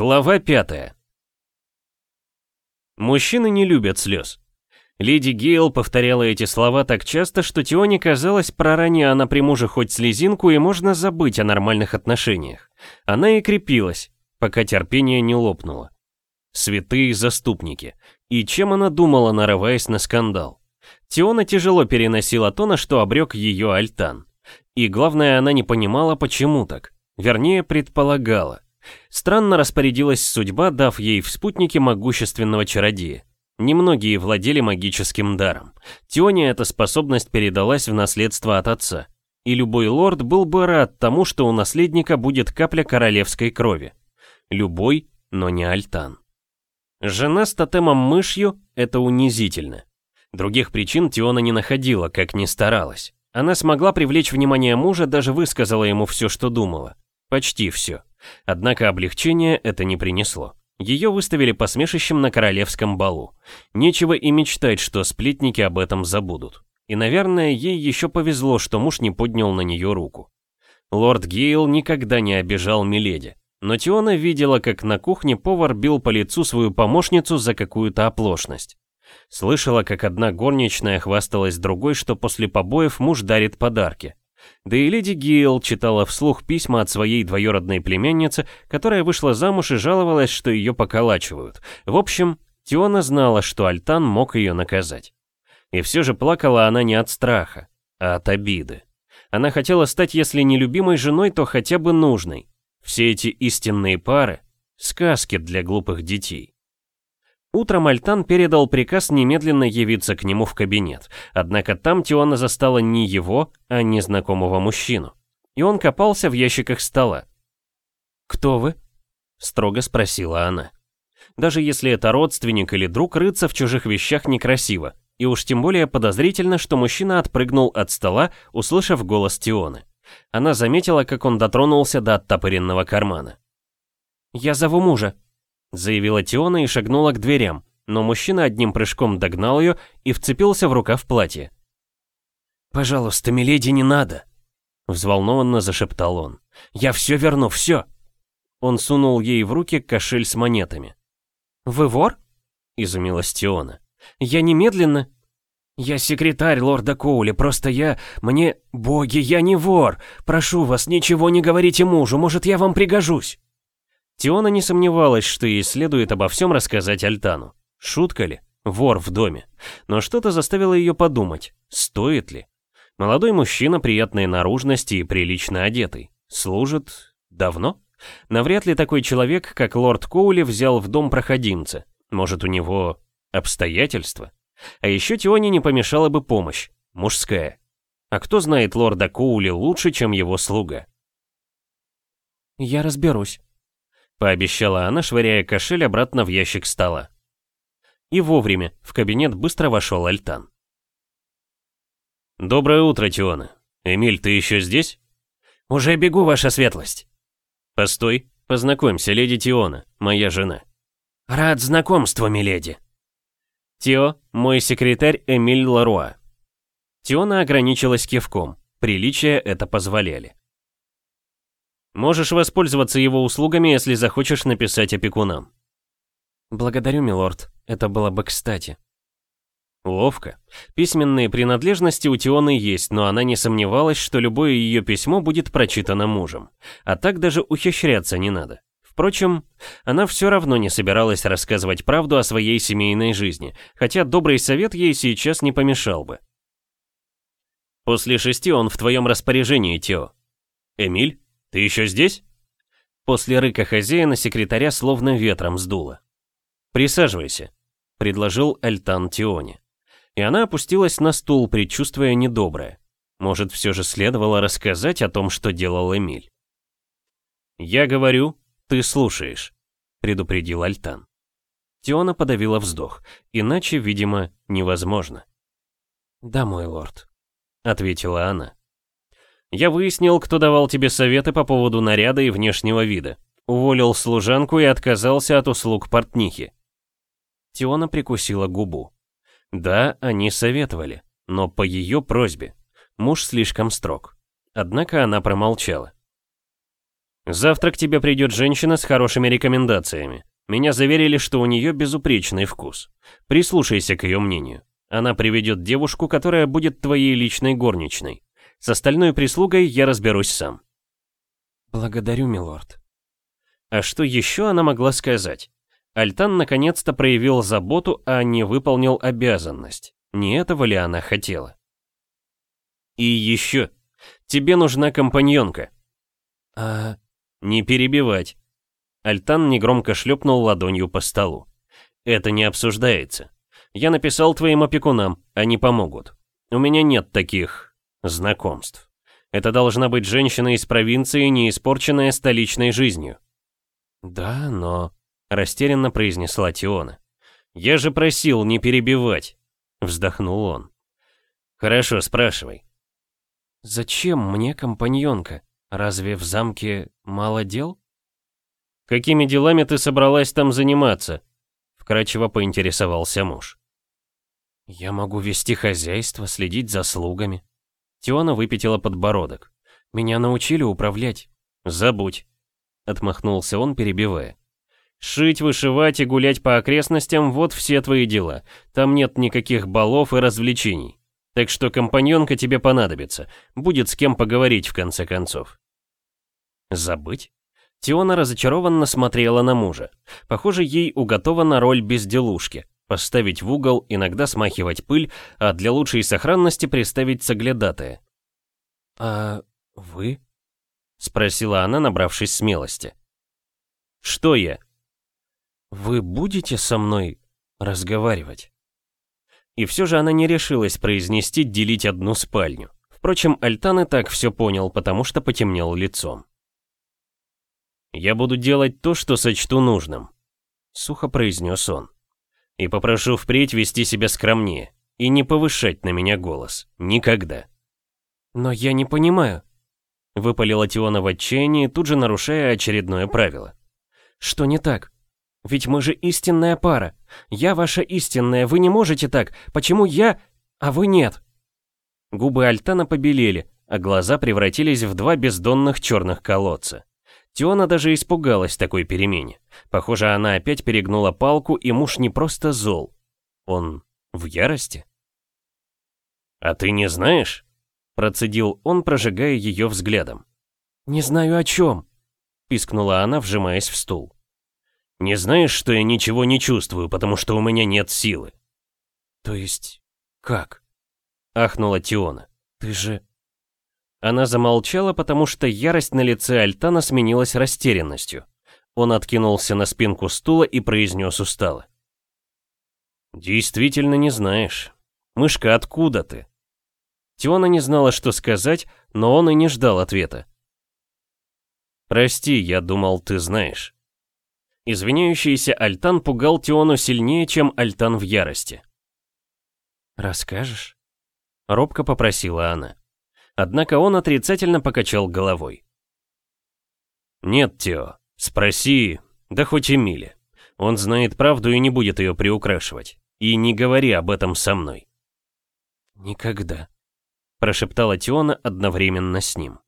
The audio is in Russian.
Глава пятая. Мужчины не любят слез. Леди Гейл повторяла эти слова так часто, что Тионе казалось, прорани она при муже хоть слезинку, и можно забыть о нормальных отношениях. Она и крепилась, пока терпение не лопнуло. Святые заступники. И чем она думала, нарываясь на скандал? Тиона тяжело переносила то, на что обрек ее Альтан. И главное, она не понимала, почему так. Вернее, предполагала. Странно распорядилась судьба, дав ей в спутнике могущественного чародея. Немногие владели магическим даром. Тионе эта способность передалась в наследство от отца. И любой лорд был бы рад тому, что у наследника будет капля королевской крови. Любой, но не Альтан. Жена с тотемом мышью – это унизительно. Других причин Тиона не находила, как ни старалась. Она смогла привлечь внимание мужа, даже высказала ему все, что думала. Почти все. Однако облегчения это не принесло. Ее выставили посмешищем на королевском балу. Нечего и мечтать, что сплетники об этом забудут. И, наверное, ей еще повезло, что муж не поднял на нее руку. Лорд Гейл никогда не обижал Миледи, но Тиона видела, как на кухне повар бил по лицу свою помощницу за какую-то оплошность. Слышала, как одна горничная хвасталась другой, что после побоев муж дарит подарки. Да и леди Гейл читала вслух письма от своей двоюродной племянницы, которая вышла замуж и жаловалась, что ее поколачивают. В общем, Тиона знала, что Альтан мог ее наказать. И все же плакала она не от страха, а от обиды. Она хотела стать, если не любимой женой, то хотя бы нужной. Все эти истинные пары — сказки для глупых детей. Утром Альтан передал приказ немедленно явиться к нему в кабинет, однако там Тиона застала не его, а незнакомого мужчину. И он копался в ящиках стола. «Кто вы?» — строго спросила она. Даже если это родственник или друг, рыться в чужих вещах некрасиво, и уж тем более подозрительно, что мужчина отпрыгнул от стола, услышав голос Тионы. Она заметила, как он дотронулся до оттопыренного кармана. «Я зову мужа», заявила Тиона и шагнула к дверям, но мужчина одним прыжком догнал ее и вцепился в рукав платья. «Пожалуйста, миледи, не надо!» Взволнованно зашептал он. «Я все верну, все!» Он сунул ей в руки кошель с монетами. «Вы вор?» — изумилась Тиона. «Я немедленно...» «Я секретарь лорда Коули, просто я... Мне... Боги, я не вор! Прошу вас, ничего не говорите мужу, может, я вам пригожусь!» Тиона не сомневалась, что ей следует обо всем рассказать Альтану. Шутка ли? Вор в доме. Но что-то заставило ее подумать, стоит ли. Молодой мужчина приятной наружности и прилично одетый. Служит... давно? Навряд ли такой человек, как лорд Коули, взял в дом проходимца. Может, у него обстоятельства? А еще Тионе не помешала бы помощь. Мужская. А кто знает лорда Коули лучше, чем его слуга? «Я разберусь», пообещала она, швыряя кошель обратно в ящик стола. И вовремя в кабинет быстро вошел Альтан. «Доброе утро, Тиона. Эмиль, ты еще здесь?» «Уже бегу, ваша светлость». «Постой, познакомься, леди Тиона, моя жена». «Рад знакомству, миледи». «Тео, мой секретарь Эмиль Ларуа». Тиона ограничилась кивком, приличия это позволяли. Можешь воспользоваться его услугами, если захочешь написать опекунам. Благодарю, милорд. Это было бы кстати. Ловко. Письменные принадлежности у Тионы есть, но она не сомневалась, что любое ее письмо будет прочитано мужем. А так даже ухищряться не надо. Впрочем, она все равно не собиралась рассказывать правду о своей семейной жизни, хотя добрый совет ей сейчас не помешал бы. После шести он в твоем распоряжении, Тео. Эмиль? «Ты еще здесь?» После рыка хозяина секретаря словно ветром сдуло. «Присаживайся», — предложил Альтан Тионе. И она опустилась на стул, предчувствуя недоброе. Может, все же следовало рассказать о том, что делал Эмиль. «Я говорю, ты слушаешь», — предупредил Альтан. Тиона подавила вздох, иначе, видимо, невозможно. «Да, мой лорд», — ответила она. Я выяснил, кто давал тебе советы по поводу наряда и внешнего вида. Уволил служанку и отказался от услуг портнихи. Тиона прикусила губу. Да, они советовали, но по ее просьбе. Муж слишком строг. Однако она промолчала. Завтра к тебе придет женщина с хорошими рекомендациями. Меня заверили, что у нее безупречный вкус. Прислушайся к ее мнению. Она приведет девушку, которая будет твоей личной горничной. С остальной прислугой я разберусь сам. Благодарю, милорд. А что еще она могла сказать? Альтан наконец-то проявил заботу, а не выполнил обязанность. Не этого ли она хотела? И еще. Тебе нужна компаньонка. А... Не перебивать. Альтан негромко шлепнул ладонью по столу. Это не обсуждается. Я написал твоим опекунам, они помогут. У меня нет таких... знакомств. Это должна быть женщина из провинции, не испорченная столичной жизнью. Да, но... Растерянно произнесла Тиона. Я же просил не перебивать. Вздохнул он. Хорошо, спрашивай. Зачем мне компаньонка? Разве в замке мало дел? Какими делами ты собралась там заниматься? Вкрадчиво поинтересовался муж. Я могу вести хозяйство, следить за слугами. Тиона выпятила подбородок. Меня научили управлять. Забудь. Отмахнулся он, перебивая. Шить, вышивать и гулять по окрестностям – вот все твои дела. Там нет никаких балов и развлечений. Так что компаньонка тебе понадобится. Будет с кем поговорить в конце концов. Забыть? Тиона разочарованно смотрела на мужа. Похоже, ей уготована роль безделушки. Поставить в угол, иногда смахивать пыль, а для лучшей сохранности приставить соглядатая. «А вы?» — спросила она, набравшись смелости. «Что я?» «Вы будете со мной разговаривать?» И все же она не решилась произнести делить одну спальню. Впрочем, Альтан и так все понял, потому что потемнел лицом. «Я буду делать то, что сочту нужным», — сухо произнес он. «И попрошу впредь вести себя скромнее и не повышать на меня голос. Никогда». «Но я не понимаю», — выпалила Тиона в отчаянии, тут же нарушая очередное правило. «Что не так? Ведь мы же истинная пара. Я ваша истинная, вы не можете так. Почему я, а вы нет?» Губы Альтана побелели, а глаза превратились в два бездонных черных колодца. Тиона даже испугалась такой перемене. Похоже, она опять перегнула палку, и муж не просто зол. Он в ярости? «А ты не знаешь?» Процедил он, прожигая ее взглядом. «Не знаю о чем», — пискнула она, вжимаясь в стул. «Не знаешь, что я ничего не чувствую, потому что у меня нет силы?» «То есть, как?» — ахнула Тиона. «Ты же она замолчала, потому что ярость на лице Альтана сменилась растерянностью. Он откинулся на спинку стула и произнес устало. «Действительно не знаешь. Мышка, откуда ты?» Тиона не знала, что сказать, но он и не ждал ответа. «Прости, я думал, ты знаешь». Извиняющийся Альтан пугал Тиону сильнее, чем Альтан в ярости. «Расскажешь?» Робко попросила она. Однако он отрицательно покачал головой. «Нет, Тео, спроси, да хоть Эмиле. Он знает правду и не будет ее приукрашивать. И не говори об этом со мной». «Никогда», — прошептала Теона одновременно с ним.